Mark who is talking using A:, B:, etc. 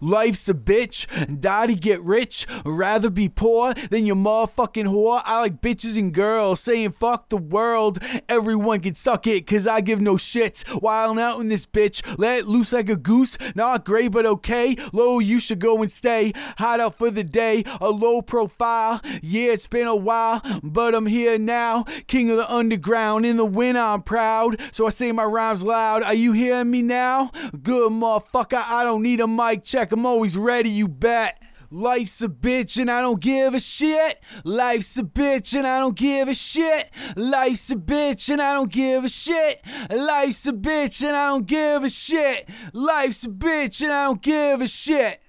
A: Life's a bitch, daddy get rich. Rather be poor than your motherfucking whore. I like bitches and girls saying fuck the world. Everyone can suck it, cause I give no shits. Wildin' out in this bitch, let loose like a goose. Not great, but okay. Low, you should go and stay. Hide out for the day, a low profile. Yeah, it's been a while, but I'm here now. King of the underground, in the winter I'm proud. So I say my rhymes loud. Are you hearing me now? Good motherfucker, I don't need a mic check. I'm always ready, you bet. Life's a bitch and I don't give a shit. Life's a bitch and I don't give a shit. Life's a bitch and I don't give a shit. Life's a bitch and I don't give a shit. Life's a bitch and I don't give a shit.